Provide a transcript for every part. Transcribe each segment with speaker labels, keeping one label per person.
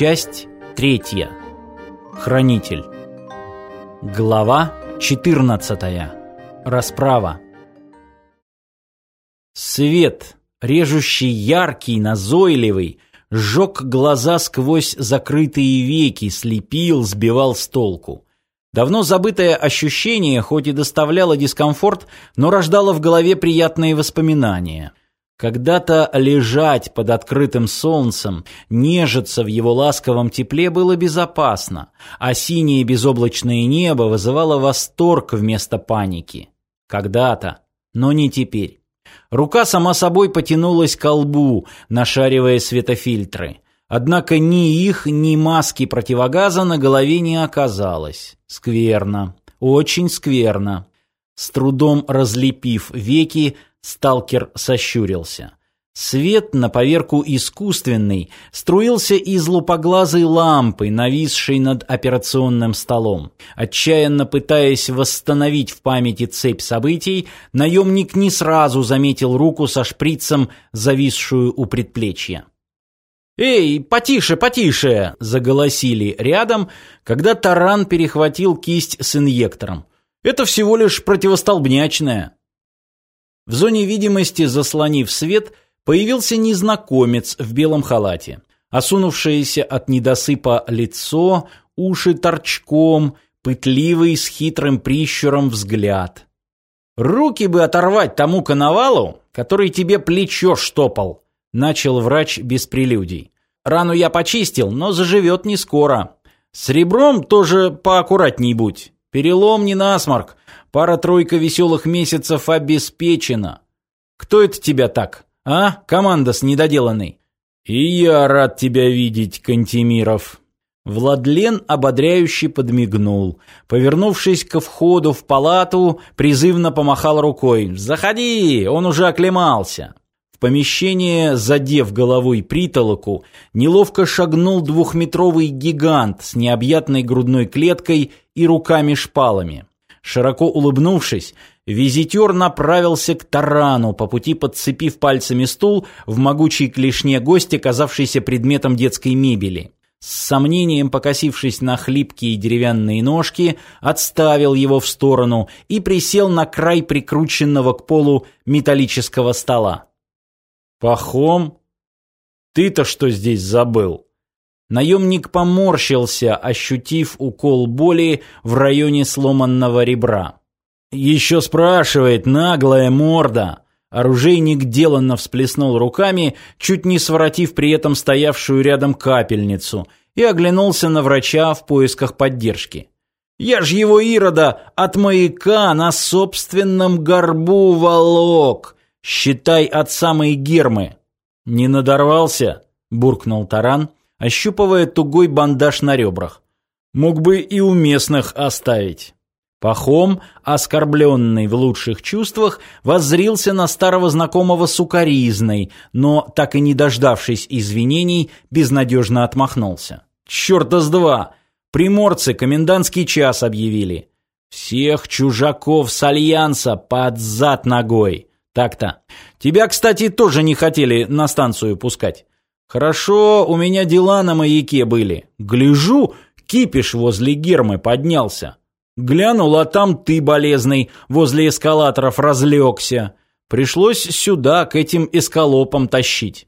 Speaker 1: Часть третья. Хранитель. Глава 14. Расправа. Свет, режущий яркий, назойливый, сжег глаза сквозь закрытые веки, слепил, сбивал с толку. Давно забытое ощущение, хоть и доставляло дискомфорт, но рождало в голове приятные воспоминания. Когда-то лежать под открытым солнцем, нежиться в его ласковом тепле было безопасно, а синее безоблачное небо вызывало восторг вместо паники. Когда-то, но не теперь. Рука сама собой потянулась к лбу, нашаривая светофильтры. Однако ни их, ни маски противогаза на голове не оказалось. Скверно. Очень скверно. С трудом разлепив веки, Сталкер сощурился. Свет, на поверку искусственный, струился из лупоглазой лампы, нависшей над операционным столом. Отчаянно пытаясь восстановить в памяти цепь событий, наемник не сразу заметил руку со шприцем, зависшую у предплечья. «Эй, потише, потише!» – заголосили рядом, когда таран перехватил кисть с инъектором. «Это всего лишь противостолбнячная». В зоне видимости, заслонив свет, появился незнакомец в белом халате. Осунувшееся от недосыпа лицо, уши торчком, пытливый с хитрым прищуром взгляд. «Руки бы оторвать тому коновалу, который тебе плечо штопал», начал врач без прелюдий. «Рану я почистил, но заживет не скоро. С ребром тоже поаккуратней будь. Перелом не насморк, Пара-тройка веселых месяцев обеспечена. Кто это тебя так, а, команда с недоделанной? И я рад тебя видеть, Кантемиров. Владлен ободряюще подмигнул. Повернувшись ко входу в палату, призывно помахал рукой. «Заходи, он уже оклемался». В помещение, задев головой притолоку, неловко шагнул двухметровый гигант с необъятной грудной клеткой и руками-шпалами. Широко улыбнувшись, визитер направился к тарану, по пути подцепив пальцами стул в могучей клешне гостя, казавшийся предметом детской мебели. С сомнением покосившись на хлипкие деревянные ножки, отставил его в сторону и присел на край прикрученного к полу металлического стола. «Пахом? Ты-то что здесь забыл?» Наемник поморщился, ощутив укол боли в районе сломанного ребра. «Еще спрашивает, наглая морда!» Оружейник деланно всплеснул руками, чуть не своротив при этом стоявшую рядом капельницу, и оглянулся на врача в поисках поддержки. «Я ж его Ирода от маяка на собственном горбу волок! Считай от самой гермы!» «Не надорвался?» – буркнул Таран – ощупывая тугой бандаж на ребрах. Мог бы и у местных оставить. Пахом, оскорбленный в лучших чувствах, воззрился на старого знакомого сукаризной, но, так и не дождавшись извинений, безнадежно отмахнулся. «Черта с два! Приморцы комендантский час объявили. Всех чужаков с Альянса под зад ногой. Так-то. Тебя, кстати, тоже не хотели на станцию пускать. Хорошо, у меня дела на маяке были. Гляжу, кипиш возле гермы поднялся. Глянул, а там ты, болезный, возле эскалаторов разлегся. Пришлось сюда, к этим эскалопам тащить.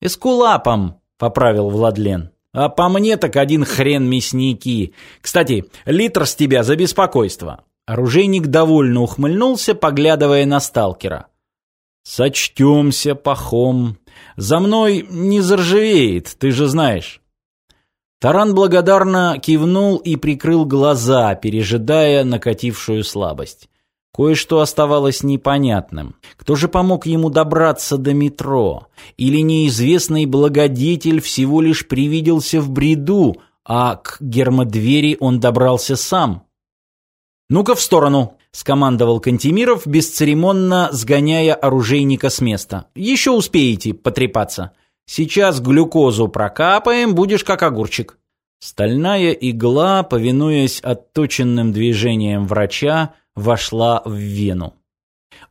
Speaker 1: «Эскулапом», — поправил Владлен. «А по мне так один хрен мясники. Кстати, литр с тебя за беспокойство». Оружейник довольно ухмыльнулся, поглядывая на сталкера. «Сочтемся, пахом. За мной не заржавеет, ты же знаешь». Таран благодарно кивнул и прикрыл глаза, пережидая накатившую слабость. Кое-что оставалось непонятным. Кто же помог ему добраться до метро? Или неизвестный благодетель всего лишь привиделся в бреду, а к гермодвери он добрался сам? «Ну-ка в сторону!» — скомандовал Кантемиров, бесцеремонно сгоняя оружейника с места. «Еще успеете потрепаться. Сейчас глюкозу прокапаем, будешь как огурчик». Стальная игла, повинуясь отточенным движениям врача, вошла в вену.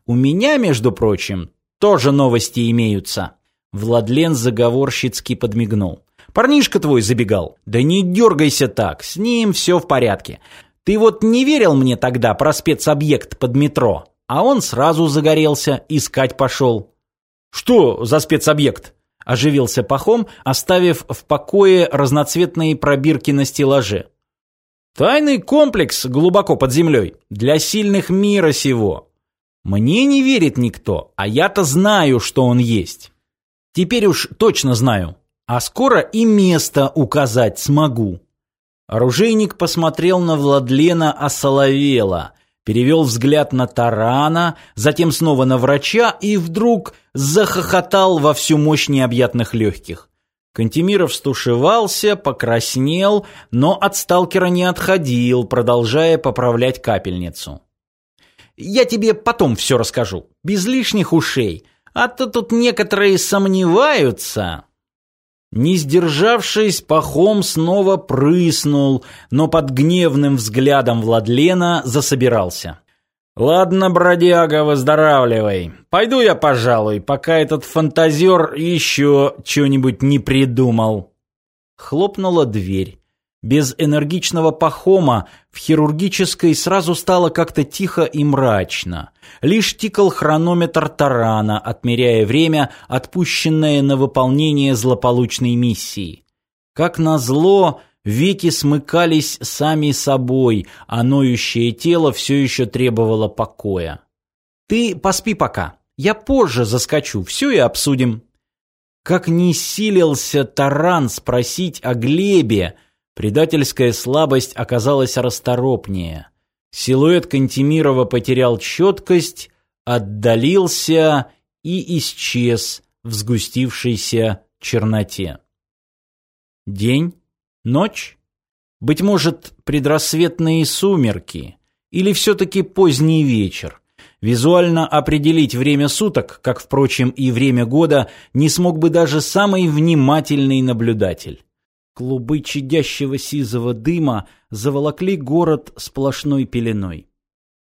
Speaker 1: «У меня, между прочим, тоже новости имеются». Владлен заговорщицки подмигнул. Парнишка твой забегал. Да не дергайся так, с ним все в порядке. Ты вот не верил мне тогда про спецобъект под метро, а он сразу загорелся, искать пошел. Что за спецобъект? Оживился Пахом, оставив в покое разноцветные пробирки на стеллаже. Тайный комплекс глубоко под землей, для сильных мира сего. Мне не верит никто, а я-то знаю, что он есть. Теперь уж точно знаю, а скоро и место указать смогу. Оружейник посмотрел на Владлена осоловело, перевел взгляд на Тарана, затем снова на врача и вдруг захохотал во всю мощь необъятных легких. Кантемиров стушевался, покраснел, но от сталкера не отходил, продолжая поправлять капельницу. «Я тебе потом все расскажу, без лишних ушей, а то тут некоторые сомневаются». Не сдержавшись, Пахом снова прыснул, но под гневным взглядом Владлена засобирался. «Ладно, бродяга, выздоравливай. Пойду я, пожалуй, пока этот фантазер еще что-нибудь не придумал». Хлопнула дверь. Без энергичного пахома в хирургической сразу стало как-то тихо и мрачно. Лишь тикал хронометр тарана, отмеряя время, отпущенное на выполнение злополучной миссии. Как назло, веки смыкались сами собой, а ноющее тело все еще требовало покоя. «Ты поспи пока. Я позже заскочу, все и обсудим». Как не силился Таран спросить о Глебе, Предательская слабость оказалась расторопнее. Силуэт Кантемирова потерял четкость, отдалился и исчез в сгустившейся черноте. День? Ночь? Быть может, предрассветные сумерки? Или все-таки поздний вечер? Визуально определить время суток, как, впрочем, и время года, не смог бы даже самый внимательный наблюдатель. Клубы чадящего сизого дыма заволокли город сплошной пеленой.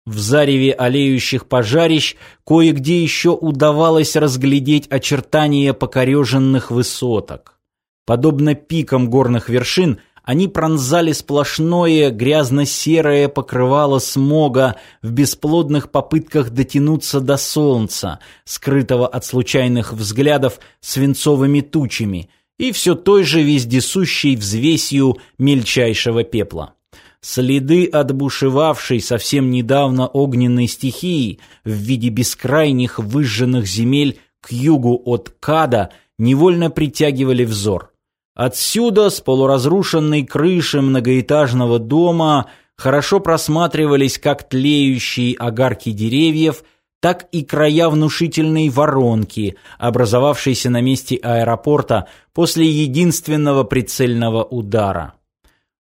Speaker 1: В зареве олеющих пожарищ кое-где еще удавалось разглядеть очертания покореженных высоток. Подобно пикам горных вершин, они пронзали сплошное грязно-серое покрывало смога в бесплодных попытках дотянуться до солнца, скрытого от случайных взглядов свинцовыми тучами – и все той же вездесущей взвесью мельчайшего пепла. Следы отбушевавшей совсем недавно огненной стихии в виде бескрайних выжженных земель к югу от Када невольно притягивали взор. Отсюда, с полуразрушенной крыши многоэтажного дома, хорошо просматривались как тлеющие огарки деревьев – так и края внушительной воронки, образовавшейся на месте аэропорта после единственного прицельного удара.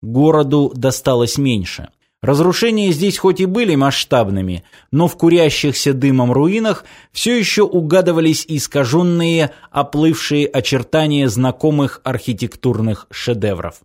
Speaker 1: Городу досталось меньше. Разрушения здесь хоть и были масштабными, но в курящихся дымом руинах все еще угадывались искаженные, оплывшие очертания знакомых архитектурных шедевров.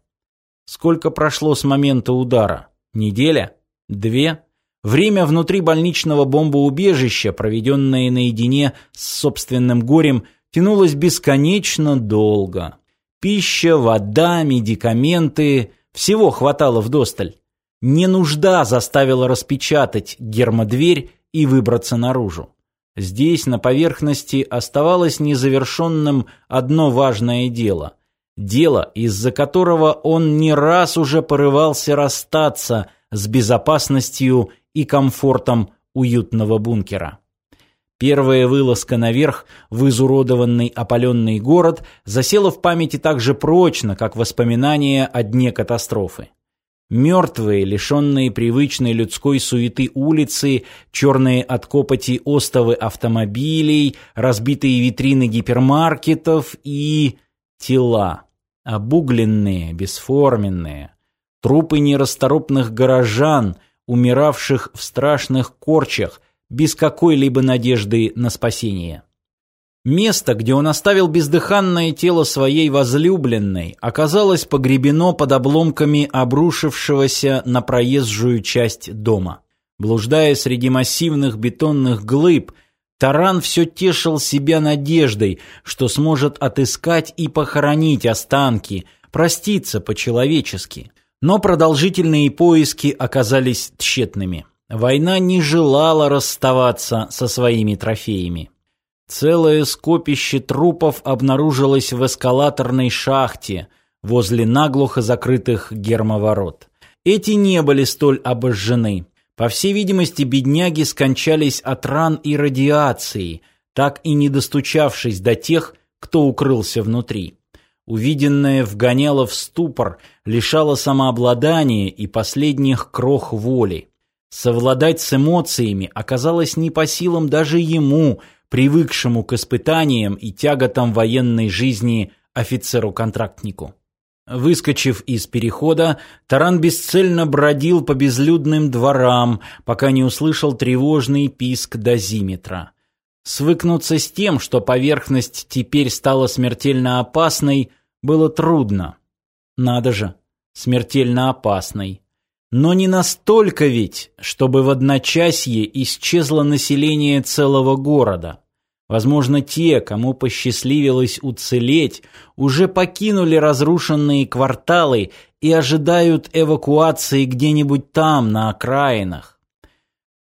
Speaker 1: Сколько прошло с момента удара? Неделя? Две? Время внутри больничного бомбоубежища, проведенное наедине с собственным горем, тянулось бесконечно долго. Пища, вода, медикаменты – всего хватало вдосталь. Не нужда заставила распечатать гермодверь и выбраться наружу. Здесь, на поверхности, оставалось незавершенным одно важное дело. Дело, из-за которого он не раз уже порывался расстаться с безопасностью и комфортом уютного бункера. Первая вылазка наверх в изуродованный опаленный город засела в памяти так же прочно, как воспоминания о дне катастрофы. Мертвые, лишенные привычной людской суеты улицы, черные от копоти остовы автомобилей, разбитые витрины гипермаркетов и... тела. Обугленные, бесформенные. Трупы нерасторопных горожан — умиравших в страшных корчах, без какой-либо надежды на спасение. Место, где он оставил бездыханное тело своей возлюбленной, оказалось погребено под обломками обрушившегося на проезжую часть дома. Блуждая среди массивных бетонных глыб, Таран все тешил себя надеждой, что сможет отыскать и похоронить останки, проститься по-человечески. Но продолжительные поиски оказались тщетными. Война не желала расставаться со своими трофеями. Целое скопище трупов обнаружилось в эскалаторной шахте возле наглухо закрытых гермоворот. Эти не были столь обожжены. По всей видимости, бедняги скончались от ран и радиации, так и не достучавшись до тех, кто укрылся внутри. Увиденное вгоняло в ступор, лишало самообладания и последних крох воли. Совладать с эмоциями оказалось не по силам даже ему, привыкшему к испытаниям и тяготам военной жизни офицеру-контрактнику. Выскочив из перехода, Таран бесцельно бродил по безлюдным дворам, пока не услышал тревожный писк дозиметра. Свыкнуться с тем, что поверхность теперь стала смертельно опасной, было трудно. Надо же, смертельно опасной. Но не настолько ведь, чтобы в одночасье исчезло население целого города. Возможно, те, кому посчастливилось уцелеть, уже покинули разрушенные кварталы и ожидают эвакуации где-нибудь там, на окраинах.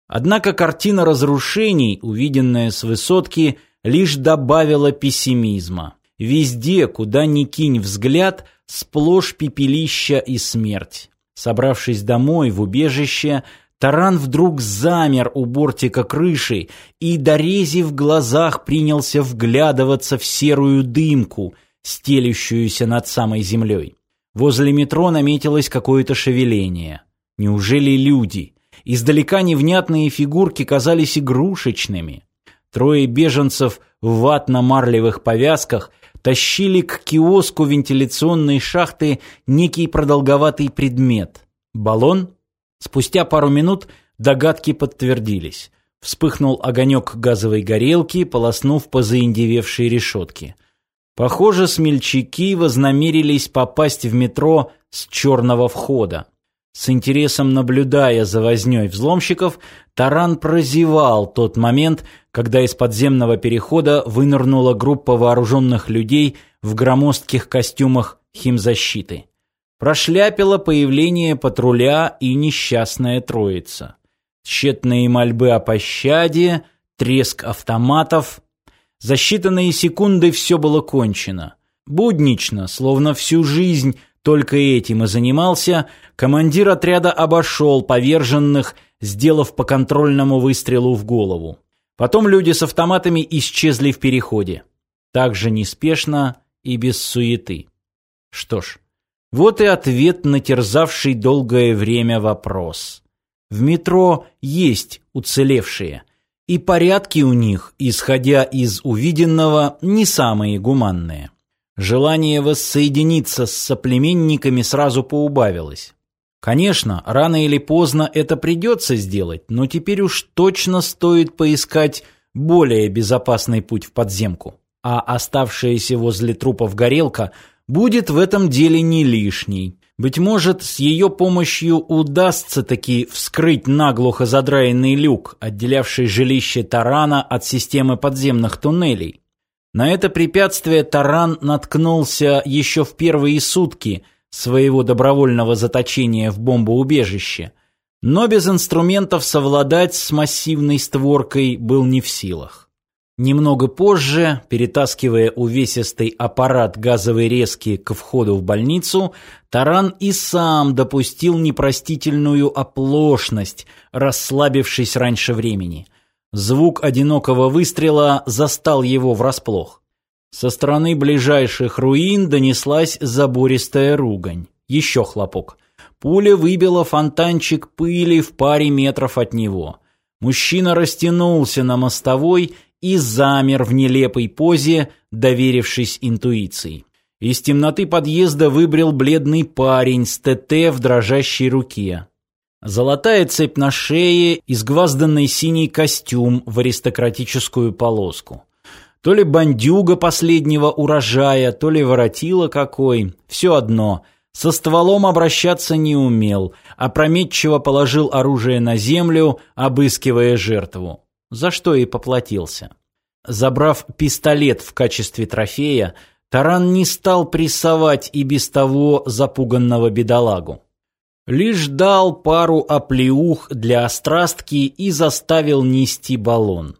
Speaker 1: Однако картина разрушений, увиденная с высотки, лишь добавила пессимизма. Везде, куда ни кинь взгляд, сплошь пепелища и смерть. Собравшись домой, в убежище, Таран вдруг замер у бортика крыши и, дорезив глазах, принялся вглядываться в серую дымку, стелющуюся над самой землей. Возле метро наметилось какое-то шевеление. Неужели люди? Издалека невнятные фигурки казались игрушечными. Трое беженцев в ватно-марлевых повязках тащили к киоску вентиляционной шахты некий продолговатый предмет. Баллон? Спустя пару минут догадки подтвердились. Вспыхнул огонек газовой горелки, полоснув по заиндевевшей решетке. Похоже, смельчаки вознамерились попасть в метро с черного входа. С интересом наблюдая за вознёй взломщиков, Таран прозевал тот момент, когда из подземного перехода вынырнула группа вооруженных людей в громоздких костюмах химзащиты прошляпила появление патруля и несчастная троица. Тщетные мольбы о пощаде, треск автоматов. За считанные секунды все было кончено. Буднично, словно всю жизнь только этим и занимался, командир отряда обошел поверженных, сделав по контрольному выстрелу в голову. Потом люди с автоматами исчезли в переходе. Так же неспешно и без суеты. Что ж, вот и ответ на терзавший долгое время вопрос. В метро есть уцелевшие, и порядки у них, исходя из увиденного, не самые гуманные. Желание воссоединиться с соплеменниками сразу поубавилось. Конечно, рано или поздно это придется сделать, но теперь уж точно стоит поискать более безопасный путь в подземку. А оставшаяся возле трупов горелка – будет в этом деле не лишней. Быть может, с ее помощью удастся таки вскрыть наглухо задраенный люк, отделявший жилище Тарана от системы подземных туннелей. На это препятствие Таран наткнулся еще в первые сутки своего добровольного заточения в бомбоубежище, но без инструментов совладать с массивной створкой был не в силах. Немного позже, перетаскивая увесистый аппарат газовой резки к входу в больницу, Таран и сам допустил непростительную оплошность, расслабившись раньше времени. Звук одинокого выстрела застал его врасплох. Со стороны ближайших руин донеслась забористая ругань. Еще хлопок. Пуля выбила фонтанчик пыли в паре метров от него. Мужчина растянулся на мостовой и замер в нелепой позе, доверившись интуиции. Из темноты подъезда выбрел бледный парень с ТТ в дрожащей руке. Золотая цепь на шее, изгвазданный синий костюм в аристократическую полоску. То ли бандюга последнего урожая, то ли воротила какой. Все одно. Со стволом обращаться не умел, опрометчиво положил оружие на землю, обыскивая жертву. За что и поплатился. Забрав пистолет в качестве трофея, Таран не стал прессовать и без того запуганного бедолагу. Лишь дал пару оплеух для острастки и заставил нести баллон.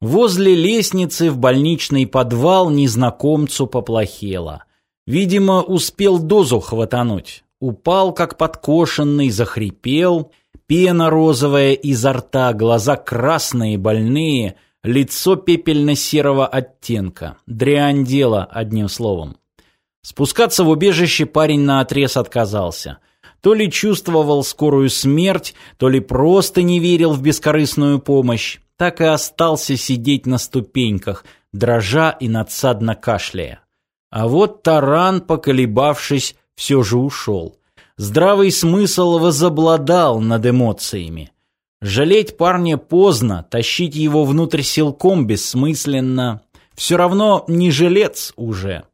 Speaker 1: Возле лестницы в больничный подвал незнакомцу поплохело. Видимо, успел дозу хватануть. Упал, как подкошенный, захрипел. Пена розовая изо рта, глаза красные, больные, лицо пепельно-серого оттенка. Дрянь дело, одним словом. Спускаться в убежище парень наотрез отказался. То ли чувствовал скорую смерть, то ли просто не верил в бескорыстную помощь так и остался сидеть на ступеньках, дрожа и надсадно кашляя. А вот таран, поколебавшись, все же ушел. Здравый смысл возобладал над эмоциями. Жалеть парня поздно, тащить его внутрь силком бессмысленно. Все равно не жилец уже.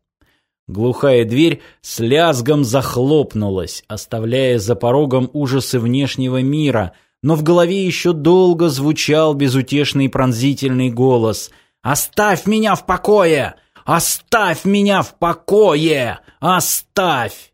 Speaker 1: Глухая дверь с лязгом захлопнулась, оставляя за порогом ужасы внешнего мира — но в голове еще долго звучал безутешный пронзительный голос «Оставь меня в покое! Оставь меня в покое! Оставь!»